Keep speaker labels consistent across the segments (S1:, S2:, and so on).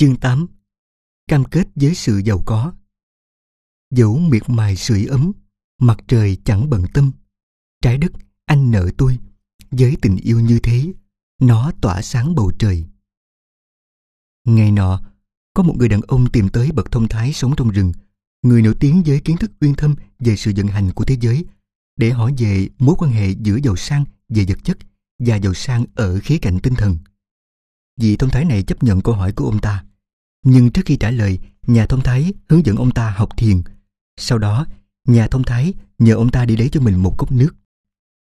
S1: Chương 8 Cam kết với sự giàu có. Dẫu miệt mài sưởi ấm, Mặt trời chẳng bận tâm. Trái đất, anh nợ tôi. Với tình yêu như thế, Nó tỏa sáng bầu trời. Ngày nọ, Có một người đàn ông tìm tới bậc thông thái sống trong rừng. Người nổi tiếng với kiến thức uyên thâm Về sự vận hành của thế giới, Để hỏi về mối quan hệ giữa giàu sang Về vật chất Và giàu sang ở khía cạnh tinh thần. Vị thông thái này chấp nhận câu hỏi của ông ta nhưng trước khi trả lời, nhà thông thái hướng dẫn ông ta học thiền. Sau đó, nhà thông thái nhờ ông ta đi lấy cho mình một cốc nước.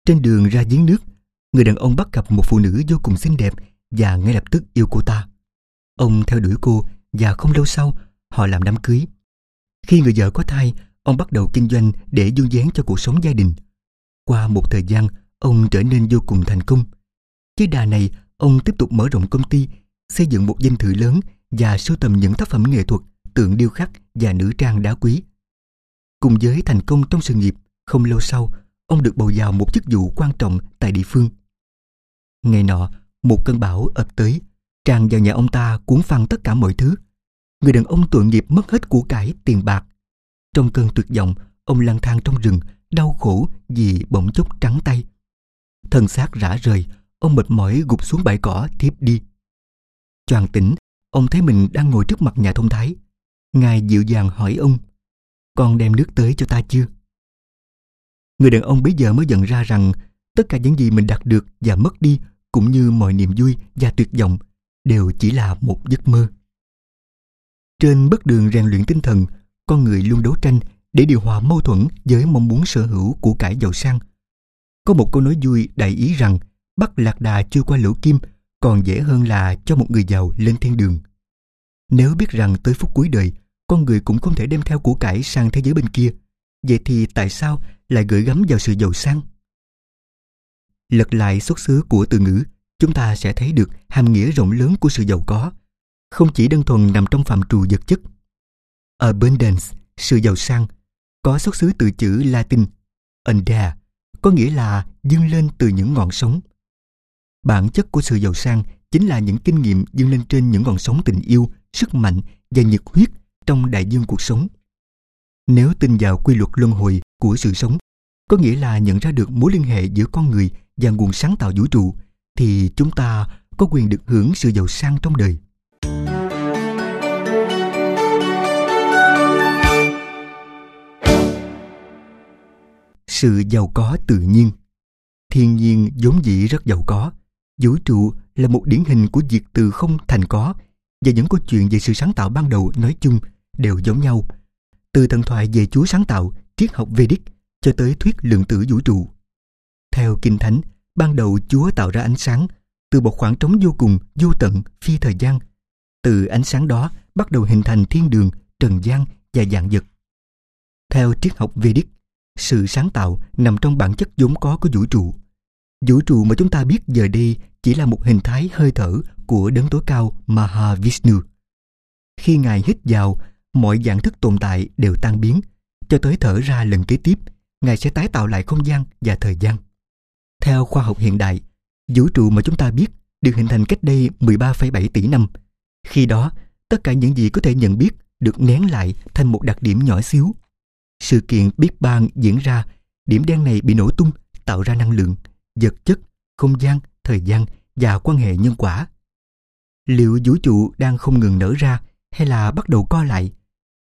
S1: Trên đường ra giếng nước, người đàn ông bắt gặp một phụ nữ vô cùng xinh đẹp và ngay lập tức yêu cô ta. Ông theo đuổi cô và không lâu sau, họ làm đám cưới. Khi người vợ có thai, ông bắt đầu kinh doanh để du dáng cho cuộc sống gia đình. Qua một thời gian, ông trở nên vô cùng thành công. Với đà này, ông tiếp tục mở rộng công ty, xây dựng một danh thự lớn và sưu tầm những tác phẩm nghệ thuật, tượng điêu khắc và nữ trang đá quý. Cùng với thành công trong sự nghiệp, không lâu sau, ông được bầu vào một chức vụ quan trọng tại địa phương. Ngày nọ, một cơn bão ập tới, tràn vào nhà ông ta cuốn phăng tất cả mọi thứ. Người đàn ông tội nghiệp mất hết của cải, tiền bạc. Trong cơn tuyệt vọng, ông lang thang trong rừng, đau khổ vì bỗng chốc trắng tay. Thân xác rã rời, ông mệt mỏi gục xuống bãi cỏ thiếp đi. Choàng tỉnh, Ông thấy mình đang ngồi trước mặt nhà thông thái. Ngài dịu dàng hỏi ông, con đem nước tới cho ta chưa? Người đàn ông bấy giờ mới nhận ra rằng tất cả những gì mình đạt được và mất đi cũng như mọi niềm vui và tuyệt vọng đều chỉ là một giấc mơ. Trên bước đường rèn luyện tinh thần, con người luôn đấu tranh để điều hòa mâu thuẫn với mong muốn sở hữu của cải giàu sang. Có một câu nói vui đại ý rằng bắt lạc đà chưa qua lỗ kim còn dễ hơn là cho một người giàu lên thiên đường. Nếu biết rằng tới phút cuối đời, con người cũng không thể đem theo của cải sang thế giới bên kia, vậy thì tại sao lại gửi gắm vào sự giàu sang? Lật lại xuất xứ của từ ngữ, chúng ta sẽ thấy được hàm nghĩa rộng lớn của sự giàu có, không chỉ đơn thuần nằm trong phạm trù vật chất. Abundance, sự giàu sang, có xuất xứ từ chữ Latin undare, có nghĩa là dâng lên từ những ngọn sóng. Bản chất của sự giàu sang chính là những kinh nghiệm dâng lên trên những ngọn sóng tình yêu, sức mạnh và nhiệt huyết trong đại dương cuộc sống. Nếu tin vào quy luật luân hồi của sự sống, có nghĩa là nhận ra được mối liên hệ giữa con người và nguồn sáng tạo vũ trụ, thì chúng ta có quyền được hưởng sự giàu sang trong đời. Sự giàu có tự nhiên Thiên nhiên vốn dĩ rất giàu có, Vũ trụ là một điển hình của việc từ không thành có và những câu chuyện về sự sáng tạo ban đầu nói chung đều giống nhau. Từ thần thoại về Chúa sáng tạo, triết học Vedic cho tới thuyết lượng tử vũ trụ. Theo Kinh Thánh, ban đầu Chúa tạo ra ánh sáng từ một khoảng trống vô cùng, vô tận, phi thời gian. Từ ánh sáng đó bắt đầu hình thành thiên đường, trần gian và dạng vật. Theo triết học Vedic, sự sáng tạo nằm trong bản chất vốn có của vũ trụ. Vũ trụ mà chúng ta biết giờ đây chỉ là một hình thái hơi thở của đấng tối cao Mahavishnu. Khi Ngài hít vào, mọi dạng thức tồn tại đều tan biến, cho tới thở ra lần kế tiếp, Ngài sẽ tái tạo lại không gian và thời gian. Theo khoa học hiện đại, vũ trụ mà chúng ta biết được hình thành cách đây 13,7 tỷ năm. Khi đó, tất cả những gì có thể nhận biết được nén lại thành một đặc điểm nhỏ xíu. Sự kiện Big Bang diễn ra, điểm đen này bị nổ tung, tạo ra năng lượng, vật chất, không gian, thời gian và quan hệ nhân quả. Liệu vũ trụ đang không ngừng nở ra hay là bắt đầu co lại?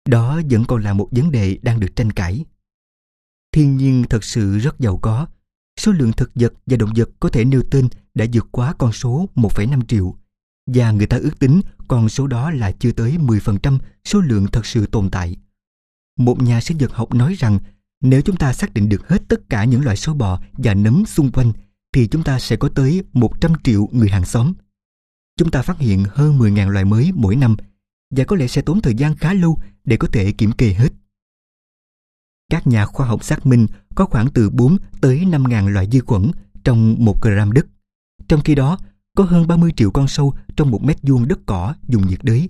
S1: Đó vẫn còn là một vấn đề đang được tranh cãi. Thiên nhiên thật sự rất giàu có. Số lượng thực vật và động vật có thể nêu tên đã vượt quá con số 1,5 triệu. Và người ta ước tính con số đó là chưa tới 10% số lượng thật sự tồn tại. Một nhà sinh vật học nói rằng nếu chúng ta xác định được hết tất cả những loại sâu bọ và nấm xung quanh thì chúng ta sẽ có tới 100 triệu người hàng xóm. Chúng ta phát hiện hơn 10.000 loài mới mỗi năm và có lẽ sẽ tốn thời gian khá lâu để có thể kiểm kê hết. Các nhà khoa học xác minh có khoảng từ 4 tới 5.000 loại vi khuẩn trong 1 gram đất. Trong khi đó, có hơn 30 triệu con sâu trong một mét vuông đất cỏ dùng nhiệt đới.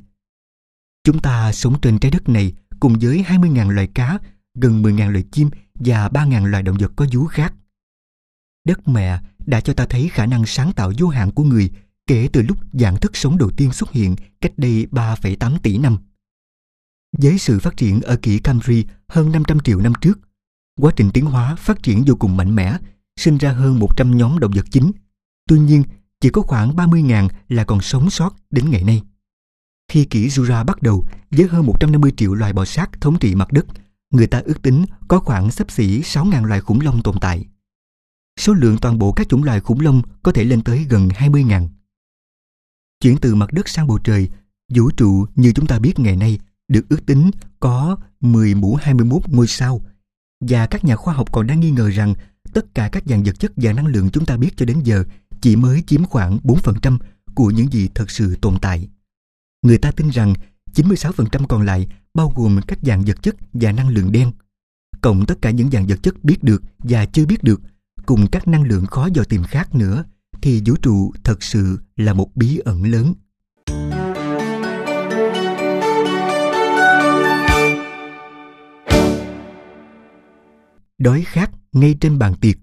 S1: Chúng ta sống trên trái đất này cùng với 20.000 loài cá, gần 10.000 loài chim và 3.000 loài động vật có vú khác. Đất mẹ đã cho ta thấy khả năng sáng tạo vô hạn của người kể từ lúc dạng thức sống đầu tiên xuất hiện cách đây 3,8 tỷ năm. Với sự phát triển ở kỷ Camry hơn 500 triệu năm trước, quá trình tiến hóa phát triển vô cùng mạnh mẽ, sinh ra hơn 100 nhóm động vật chính. Tuy nhiên, chỉ có khoảng 30.000 là còn sống sót đến ngày nay. Khi kỷ Jura bắt đầu với hơn 150 triệu loài bò sát thống trị mặt đất, người ta ước tính có khoảng sấp xỉ 6.000 loài khủng long tồn tại. Số lượng toàn bộ các chủng loài khủng long có thể lên tới gần 20.000. Chuyển từ mặt đất sang bầu trời, vũ trụ như chúng ta biết ngày nay được ước tính có 10 mũ 21 ngôi sao và các nhà khoa học còn đang nghi ngờ rằng tất cả các dạng vật chất và năng lượng chúng ta biết cho đến giờ chỉ mới chiếm khoảng 4% của những gì thật sự tồn tại. Người ta tin rằng 96% còn lại bao gồm các dạng vật chất và năng lượng đen. Cộng tất cả những dạng vật chất biết được và chưa biết được, cùng các năng lượng khó dò tìm khác nữa, thì vũ trụ thật sự là một bí ẩn lớn. Đói khát ngay trên bàn tiệc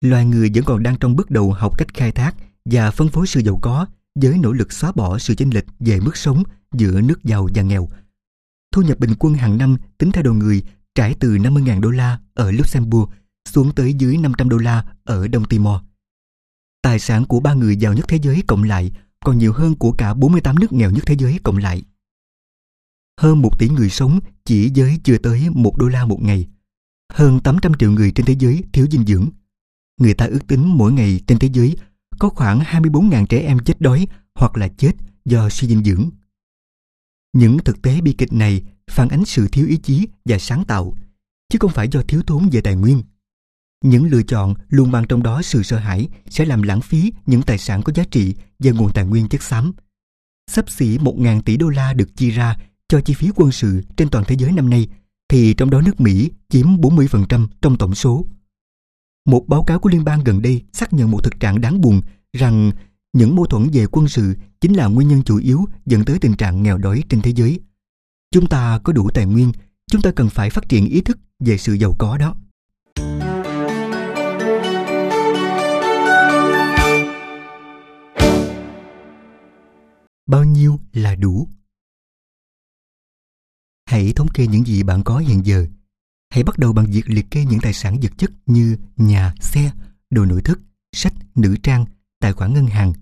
S1: Loài người vẫn còn đang trong bước đầu học cách khai thác và phân phối sự giàu có với nỗ lực xóa bỏ sự chênh lệch về mức sống giữa nước giàu và nghèo. Thu nhập bình quân hàng năm tính theo đầu người trải từ 50.000 đô la ở Luxembourg xuống tới dưới 500 đô la ở Đông Timor. Tài sản của ba người giàu nhất thế giới cộng lại còn nhiều hơn của cả 48 nước nghèo nhất thế giới cộng lại. Hơn một tỷ người sống chỉ với chưa tới một đô la một ngày. Hơn 800 triệu người trên thế giới thiếu dinh dưỡng. Người ta ước tính mỗi ngày trên thế giới có khoảng 24.000 trẻ em chết đói hoặc là chết do suy dinh dưỡng. Những thực tế bi kịch này phản ánh sự thiếu ý chí và sáng tạo, chứ không phải do thiếu thốn về tài nguyên. Những lựa chọn luôn mang trong đó sự sợ hãi sẽ làm lãng phí những tài sản có giá trị và nguồn tài nguyên chất xám. Sắp xỉ 1.000 tỷ đô la được chi ra cho chi phí quân sự trên toàn thế giới năm nay, thì trong đó nước Mỹ chiếm 40% trong tổng số. Một báo cáo của liên bang gần đây xác nhận một thực trạng đáng buồn rằng những mâu thuẫn về quân sự chính là nguyên nhân chủ yếu dẫn tới tình trạng nghèo đói trên thế giới. Chúng ta có đủ tài nguyên, chúng ta cần phải phát triển ý thức về sự giàu có đó. Bao nhiêu là đủ? Hãy thống kê những gì bạn có hiện giờ. Hãy bắt đầu bằng việc liệt kê những tài sản vật chất như nhà, xe, đồ nội thất, sách, nữ trang, tài khoản ngân hàng.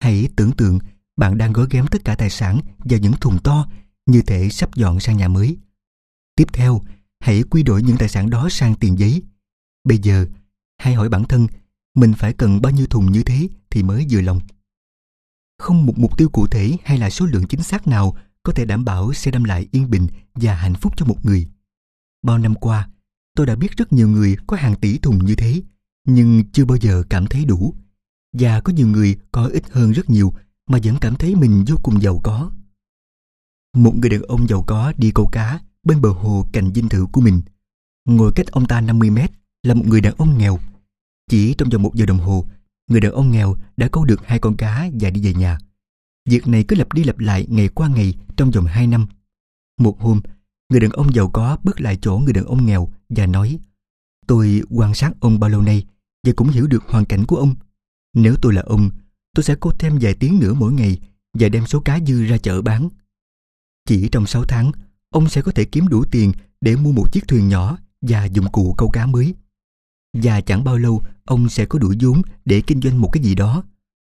S1: Hãy tưởng tượng bạn đang gói ghém tất cả tài sản vào những thùng to như thể sắp dọn sang nhà mới. Tiếp theo, hãy quy đổi những tài sản đó sang tiền giấy. Bây giờ, hãy hỏi bản thân mình phải cần bao nhiêu thùng như thế thì mới vừa lòng. Không một mục tiêu cụ thể hay là số lượng chính xác nào có thể đảm bảo sẽ đem lại yên bình và hạnh phúc cho một người. Bao năm qua, tôi đã biết rất nhiều người có hàng tỷ thùng như thế, nhưng chưa bao giờ cảm thấy đủ. Và có nhiều người có ít hơn rất nhiều mà vẫn cảm thấy mình vô cùng giàu có. Một người đàn ông giàu có đi câu cá bên bờ hồ cạnh dinh thự của mình. Ngồi cách ông ta 50 mét là một người đàn ông nghèo. Chỉ trong vòng một giờ đồng hồ, người đàn ông nghèo đã câu được hai con cá và đi về nhà. Việc này cứ lặp đi lặp lại ngày qua ngày trong vòng 2 năm. Một hôm, người đàn ông giàu có bước lại chỗ người đàn ông nghèo và nói Tôi quan sát ông bao lâu nay và cũng hiểu được hoàn cảnh của ông. Nếu tôi là ông, tôi sẽ cố thêm vài tiếng nữa mỗi ngày và đem số cá dư ra chợ bán. Chỉ trong 6 tháng, ông sẽ có thể kiếm đủ tiền để mua một chiếc thuyền nhỏ và dụng cụ câu cá mới. Và chẳng bao lâu, ông sẽ có đủ vốn để kinh doanh một cái gì đó.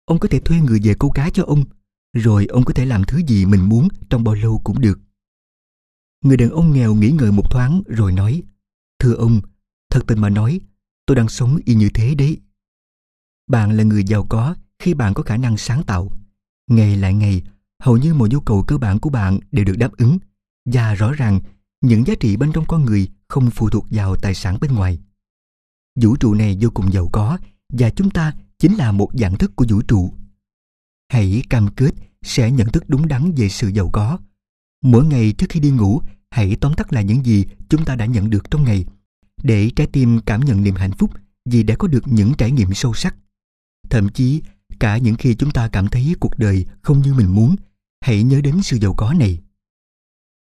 S1: Ông có thể thuê người về câu cá cho ông rồi ông có thể làm thứ gì mình muốn trong bao lâu cũng được. Người đàn ông nghèo nghĩ ngợi một thoáng rồi nói, Thưa ông, thật tình mà nói, tôi đang sống y như thế đấy. Bạn là người giàu có khi bạn có khả năng sáng tạo. Ngày lại ngày, hầu như mọi nhu cầu cơ bản của bạn đều được đáp ứng. Và rõ ràng, những giá trị bên trong con người không phụ thuộc vào tài sản bên ngoài. Vũ trụ này vô cùng giàu có và chúng ta chính là một dạng thức của vũ trụ Hãy cam kết sẽ nhận thức đúng đắn về sự giàu có. Mỗi ngày trước khi đi ngủ, hãy tóm tắt lại những gì chúng ta đã nhận được trong ngày, để trái tim cảm nhận niềm hạnh phúc vì đã có được những trải nghiệm sâu sắc. Thậm chí, cả những khi chúng ta cảm thấy cuộc đời không như mình muốn, hãy nhớ đến sự giàu có này.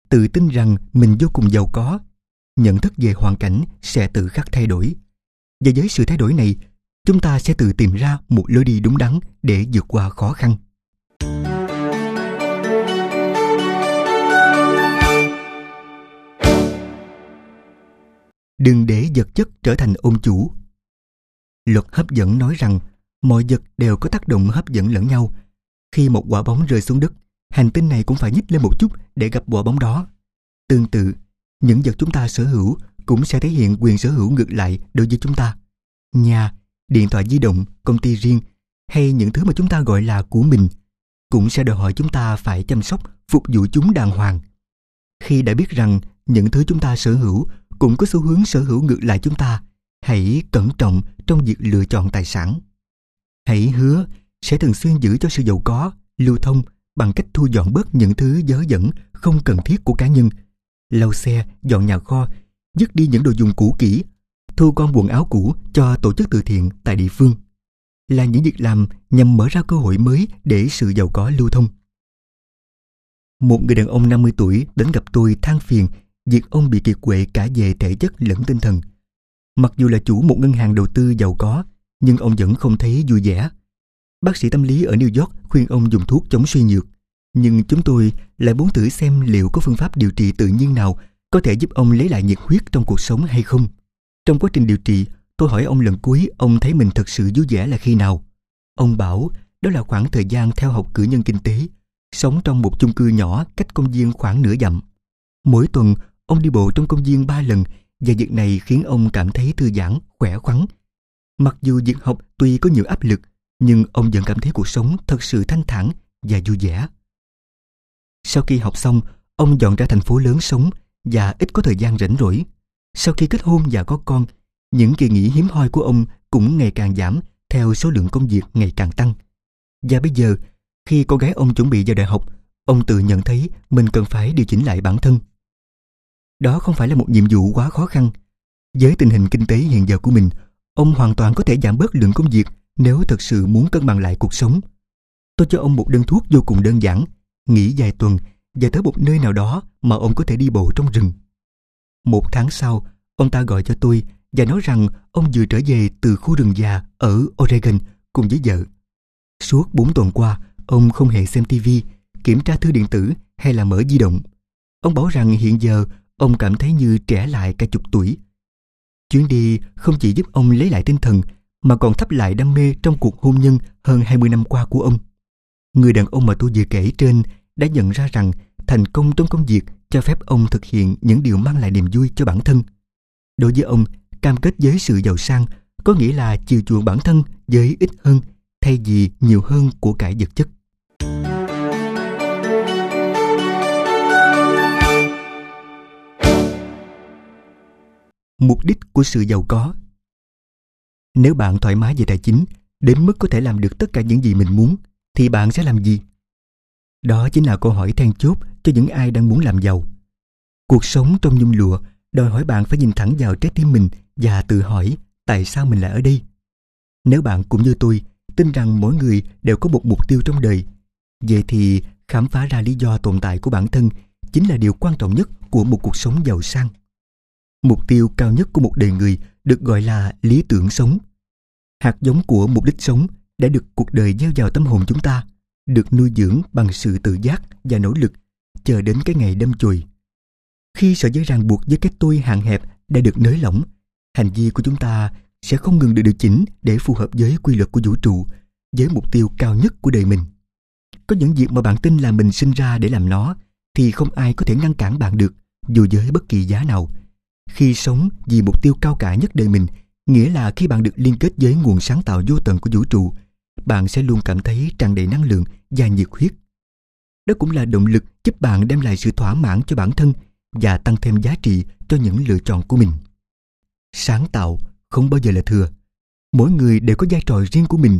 S1: Tự tin rằng mình vô cùng giàu có, nhận thức về hoàn cảnh sẽ tự khắc thay đổi. Và với sự thay đổi này, chúng ta sẽ tự tìm ra một lối đi đúng đắn để vượt qua khó khăn. Đừng để vật chất trở thành ông chủ. Luật hấp dẫn nói rằng mọi vật đều có tác động hấp dẫn lẫn nhau. Khi một quả bóng rơi xuống đất, hành tinh này cũng phải nhích lên một chút để gặp quả bóng đó. Tương tự, những vật chúng ta sở hữu cũng sẽ thể hiện quyền sở hữu ngược lại đối với chúng ta. Nhà, điện thoại di động, công ty riêng hay những thứ mà chúng ta gọi là của mình cũng sẽ đòi hỏi chúng ta phải chăm sóc, phục vụ chúng đàng hoàng. Khi đã biết rằng những thứ chúng ta sở hữu cũng có xu hướng sở hữu ngược lại chúng ta, hãy cẩn trọng trong việc lựa chọn tài sản. Hãy hứa sẽ thường xuyên giữ cho sự giàu có, lưu thông bằng cách thu dọn bớt những thứ dớ dẫn không cần thiết của cá nhân, lau xe, dọn nhà kho, dứt đi những đồ dùng cũ kỹ, thu gom quần áo cũ cho tổ chức từ thiện tại địa phương. Là những việc làm nhằm mở ra cơ hội mới để sự giàu có lưu thông. Một người đàn ông 50 tuổi đến gặp tôi than phiền việc ông bị kiệt quệ cả về thể chất lẫn tinh thần. Mặc dù là chủ một ngân hàng đầu tư giàu có, nhưng ông vẫn không thấy vui vẻ. Bác sĩ tâm lý ở New York khuyên ông dùng thuốc chống suy nhược, nhưng chúng tôi lại muốn thử xem liệu có phương pháp điều trị tự nhiên nào có thể giúp ông lấy lại nhiệt huyết trong cuộc sống hay không. Trong quá trình điều trị, tôi hỏi ông lần cuối ông thấy mình thật sự vui vẻ là khi nào. Ông bảo đó là khoảng thời gian theo học cử nhân kinh tế, sống trong một chung cư nhỏ cách công viên khoảng nửa dặm. Mỗi tuần, ông đi bộ trong công viên ba lần và việc này khiến ông cảm thấy thư giãn, khỏe khoắn. Mặc dù việc học tuy có nhiều áp lực, nhưng ông vẫn cảm thấy cuộc sống thật sự thanh thản và vui vẻ. Sau khi học xong, ông dọn ra thành phố lớn sống và ít có thời gian rảnh rỗi. Sau khi kết hôn và có con, những kỳ nghỉ hiếm hoi của ông cũng ngày càng giảm theo số lượng công việc ngày càng tăng. Và bây giờ, khi cô gái ông chuẩn bị vào đại học, ông tự nhận thấy mình cần phải điều chỉnh lại bản thân. Đó không phải là một nhiệm vụ quá khó khăn. Với tình hình kinh tế hiện giờ của mình, ông hoàn toàn có thể giảm bớt lượng công việc nếu thật sự muốn cân bằng lại cuộc sống. Tôi cho ông một đơn thuốc vô cùng đơn giản, nghỉ vài tuần và tới một nơi nào đó mà ông có thể đi bộ trong rừng. Một tháng sau, ông ta gọi cho tôi và nói rằng ông vừa trở về từ khu rừng già ở Oregon cùng với vợ. Suốt 4 tuần qua, ông không hề xem TV, kiểm tra thư điện tử hay là mở di động. Ông bảo rằng hiện giờ ông cảm thấy như trẻ lại cả chục tuổi. Chuyến đi không chỉ giúp ông lấy lại tinh thần mà còn thắp lại đam mê trong cuộc hôn nhân hơn 20 năm qua của ông. Người đàn ông mà tôi vừa kể trên đã nhận ra rằng thành công trong công việc cho phép ông thực hiện những điều mang lại niềm vui cho bản thân. Đối với ông, cam kết với sự giàu sang có nghĩa là chiều chuộng bản thân với ít hơn thay vì nhiều hơn của cải vật chất. Mục đích của sự giàu có Nếu bạn thoải mái về tài chính, đến mức có thể làm được tất cả những gì mình muốn, thì bạn sẽ làm gì? Đó chính là câu hỏi then chốt cho những ai đang muốn làm giàu. Cuộc sống trong nhung lụa đòi hỏi bạn phải nhìn thẳng vào trái tim mình và tự hỏi tại sao mình lại ở đây. Nếu bạn cũng như tôi tin rằng mỗi người đều có một mục tiêu trong đời, vậy thì khám phá ra lý do tồn tại của bản thân chính là điều quan trọng nhất của một cuộc sống giàu sang. Mục tiêu cao nhất của một đời người được gọi là lý tưởng sống. Hạt giống của mục đích sống đã được cuộc đời gieo vào tâm hồn chúng ta, được nuôi dưỡng bằng sự tự giác và nỗ lực, chờ đến cái ngày đâm chồi. Khi sợi dây ràng buộc với cái tôi hạn hẹp đã được nới lỏng, hành vi của chúng ta sẽ không ngừng được điều chỉnh để phù hợp với quy luật của vũ trụ, với mục tiêu cao nhất của đời mình. Có những việc mà bạn tin là mình sinh ra để làm nó, thì không ai có thể ngăn cản bạn được, dù với bất kỳ giá nào. Khi sống vì mục tiêu cao cả nhất đời mình, nghĩa là khi bạn được liên kết với nguồn sáng tạo vô tận của vũ trụ, bạn sẽ luôn cảm thấy tràn đầy năng lượng và nhiệt huyết. Đó cũng là động lực giúp bạn đem lại sự thỏa mãn cho bản thân và tăng thêm giá trị cho những lựa chọn của mình. Sáng tạo không bao giờ là thừa. Mỗi người đều có vai trò riêng của mình.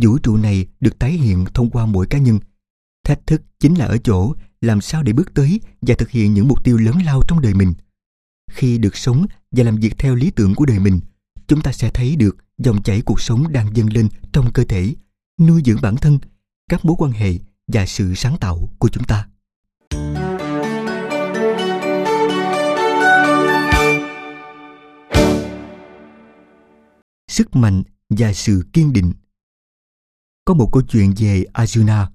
S1: Vũ trụ này được tái hiện thông qua mỗi cá nhân. Thách thức chính là ở chỗ làm sao để bước tới và thực hiện những mục tiêu lớn lao trong đời mình. Khi được sống và làm việc theo lý tưởng của đời mình, chúng ta sẽ thấy được dòng chảy cuộc sống đang dâng lên trong cơ thể, nuôi dưỡng bản thân, các mối quan hệ và sự sáng tạo của chúng ta. Sức mạnh và sự kiên định. Có một câu chuyện về Arjuna,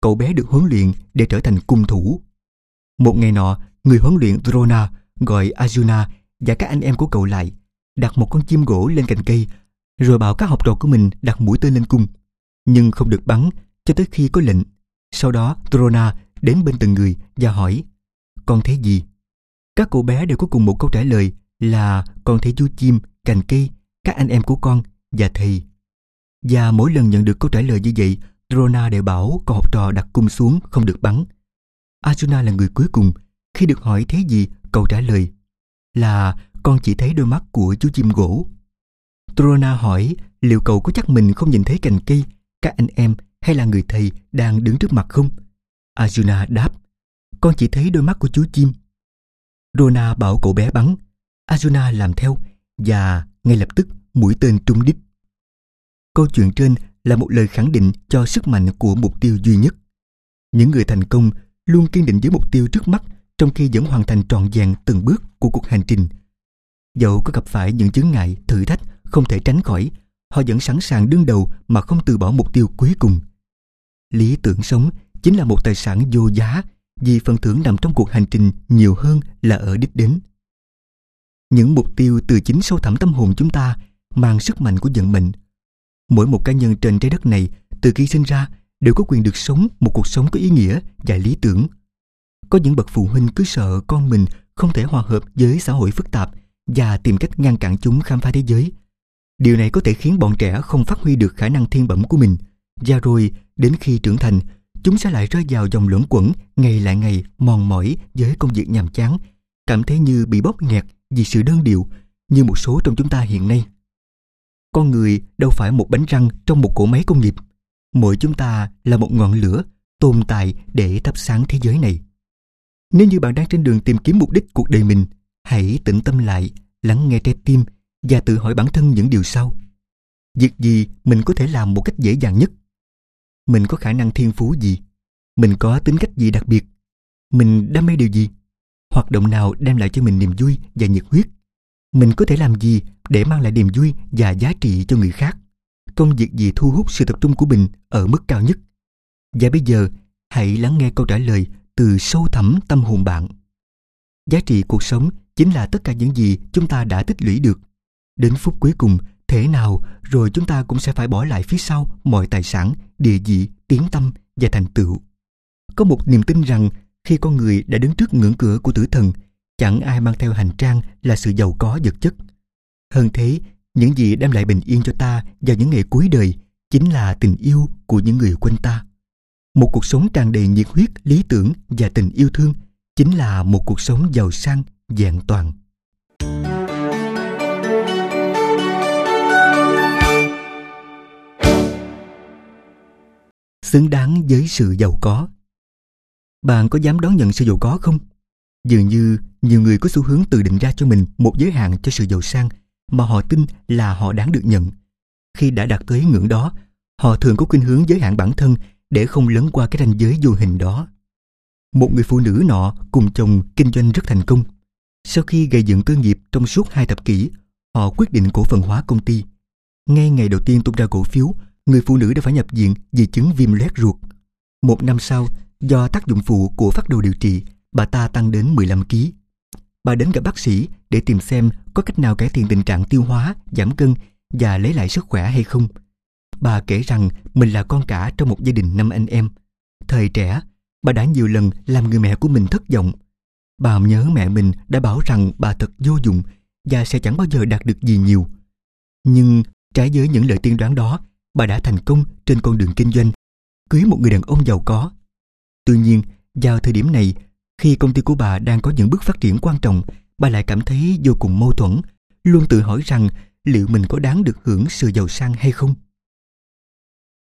S1: cậu bé được huấn luyện để trở thành cung thủ. Một ngày nọ, người huấn luyện Drona gọi Arjuna và các anh em của cậu lại, đặt một con chim gỗ lên cành cây, rồi bảo các học trò của mình đặt mũi tên lên cung, nhưng không được bắn cho tới khi có lệnh. Sau đó, Drona đến bên từng người và hỏi, con thấy gì? Các cậu bé đều có cùng một câu trả lời là con thấy chú chim, cành cây, các anh em của con và thầy. Và mỗi lần nhận được câu trả lời như vậy, Drona đều bảo con học trò đặt cung xuống không được bắn. Arjuna là người cuối cùng. Khi được hỏi thế gì, cậu trả lời là con chỉ thấy đôi mắt của chú chim gỗ. Trona hỏi liệu cậu có chắc mình không nhìn thấy cành cây, các anh em hay là người thầy đang đứng trước mặt không? Arjuna đáp, con chỉ thấy đôi mắt của chú chim. Rona bảo cậu bé bắn. Arjuna làm theo và ngay lập tức mũi tên trúng đích. Câu chuyện trên là một lời khẳng định cho sức mạnh của mục tiêu duy nhất. Những người thành công luôn kiên định với mục tiêu trước mắt trong khi vẫn hoàn thành trọn vẹn từng bước của cuộc hành trình. Dẫu có gặp phải những chướng ngại, thử thách không thể tránh khỏi, họ vẫn sẵn sàng đương đầu mà không từ bỏ mục tiêu cuối cùng. Lý tưởng sống chính là một tài sản vô giá vì phần thưởng nằm trong cuộc hành trình nhiều hơn là ở đích đến. Những mục tiêu từ chính sâu thẳm tâm hồn chúng ta mang sức mạnh của vận mệnh. Mỗi một cá nhân trên trái đất này từ khi sinh ra đều có quyền được sống một cuộc sống có ý nghĩa và lý tưởng. Có những bậc phụ huynh cứ sợ con mình không thể hòa hợp với xã hội phức tạp và tìm cách ngăn cản chúng khám phá thế giới. Điều này có thể khiến bọn trẻ không phát huy được khả năng thiên bẩm của mình. Và rồi, đến khi trưởng thành, chúng sẽ lại rơi vào dòng luẩn quẩn, ngày lại ngày mòn mỏi với công việc nhàm chán, cảm thấy như bị bóp nghẹt vì sự đơn điệu như một số trong chúng ta hiện nay. Con người đâu phải một bánh răng trong một cỗ máy công nghiệp. Mỗi chúng ta là một ngọn lửa tồn tại để thắp sáng thế giới này nếu như bạn đang trên đường tìm kiếm mục đích cuộc đời mình, hãy tĩnh tâm lại, lắng nghe trái tim và tự hỏi bản thân những điều sau. Việc gì mình có thể làm một cách dễ dàng nhất? Mình có khả năng thiên phú gì? Mình có tính cách gì đặc biệt? Mình đam mê điều gì? Hoạt động nào đem lại cho mình niềm vui và nhiệt huyết? Mình có thể làm gì để mang lại niềm vui và giá trị cho người khác? Công việc gì thu hút sự tập trung của mình ở mức cao nhất? Và bây giờ, hãy lắng nghe câu trả lời từ sâu thẳm tâm hồn bạn giá trị cuộc sống chính là tất cả những gì chúng ta đã tích lũy được đến phút cuối cùng Thế nào rồi chúng ta cũng sẽ phải bỏ lại phía sau mọi tài sản, địa vị, tiếng tâm và thành tựu. Có một niềm tin rằng khi con người đã đứng trước ngưỡng cửa của tử thần, chẳng ai mang theo hành trang là sự giàu có vật chất. Hơn thế, những gì đem lại bình yên cho ta vào những ngày cuối đời chính là tình yêu của những người quanh ta. Một cuộc sống tràn đầy nhiệt huyết, lý tưởng và tình yêu thương chính là một cuộc sống giàu sang, vẹn toàn. xứng đáng với sự giàu có. Bạn có dám đón nhận sự giàu có không? Dường như nhiều người có xu hướng tự định ra cho mình một giới hạn cho sự giàu sang mà họ tin là họ đáng được nhận. Khi đã đạt tới ngưỡng đó, họ thường có khuynh hướng giới hạn bản thân để không lấn qua cái ranh giới vô hình đó. Một người phụ nữ nọ cùng chồng kinh doanh rất thành công. Sau khi gây dựng cơ nghiệp trong suốt hai thập kỷ, họ quyết định cổ phần hóa công ty. Ngay ngày đầu tiên tung ra cổ phiếu, người phụ nữ đã phải nhập viện vì chứng viêm loét ruột. Một năm sau, do tác dụng phụ của phát đồ điều trị, bà ta tăng đến 15 kg. Bà đến gặp bác sĩ để tìm xem có cách nào cải thiện tình trạng tiêu hóa, giảm cân và lấy lại sức khỏe hay không. Bà kể rằng mình là con cả trong một gia đình năm anh em. Thời trẻ, bà đã nhiều lần làm người mẹ của mình thất vọng. Bà nhớ mẹ mình đã bảo rằng bà thật vô dụng và sẽ chẳng bao giờ đạt được gì nhiều. Nhưng trái với những lời tiên đoán đó bà đã thành công trên con đường kinh doanh, cưới một người đàn ông giàu có. Tuy nhiên, vào thời điểm này, khi công ty của bà đang có những bước phát triển quan trọng, bà lại cảm thấy vô cùng mâu thuẫn, luôn tự hỏi rằng liệu mình có đáng được hưởng sự giàu sang hay không.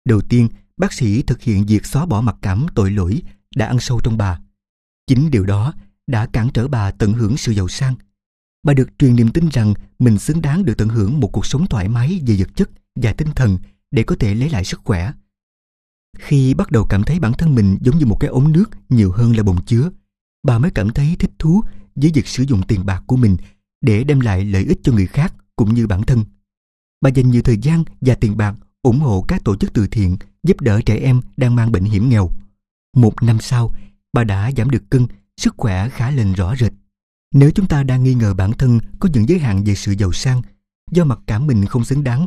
S1: Đầu tiên, bác sĩ thực hiện việc xóa bỏ mặc cảm tội lỗi đã ăn sâu trong bà. Chính điều đó đã cản trở bà tận hưởng sự giàu sang. Bà được truyền niềm tin rằng mình xứng đáng được tận hưởng một cuộc sống thoải mái về vật chất và tinh thần để có thể lấy lại sức khỏe. Khi bắt đầu cảm thấy bản thân mình giống như một cái ống nước nhiều hơn là bồn chứa, bà mới cảm thấy thích thú với việc sử dụng tiền bạc của mình để đem lại lợi ích cho người khác cũng như bản thân. Bà dành nhiều thời gian và tiền bạc ủng hộ các tổ chức từ thiện giúp đỡ trẻ em đang mang bệnh hiểm nghèo. Một năm sau, bà đã giảm được cân, sức khỏe khá lên rõ rệt. Nếu chúng ta đang nghi ngờ bản thân có những giới hạn về sự giàu sang, do mặc cảm mình không xứng đáng,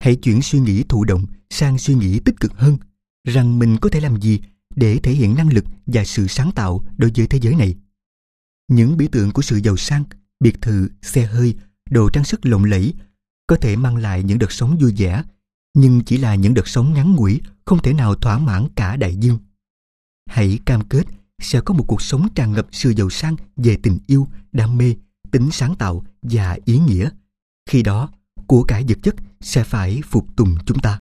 S1: hãy chuyển suy nghĩ thụ động sang suy nghĩ tích cực hơn, rằng mình có thể làm gì để thể hiện năng lực và sự sáng tạo đối với thế giới này. Những biểu tượng của sự giàu sang, biệt thự, xe hơi, đồ trang sức lộng lẫy có thể mang lại những đợt sống vui vẻ, nhưng chỉ là những đợt sống ngắn ngủi, không thể nào thỏa mãn cả đại dương. Hãy cam kết sẽ có một cuộc sống tràn ngập sự giàu sang về tình yêu, đam mê, tính sáng tạo và ý nghĩa. Khi đó, của cải vật chất sẽ phải phục tùng chúng ta.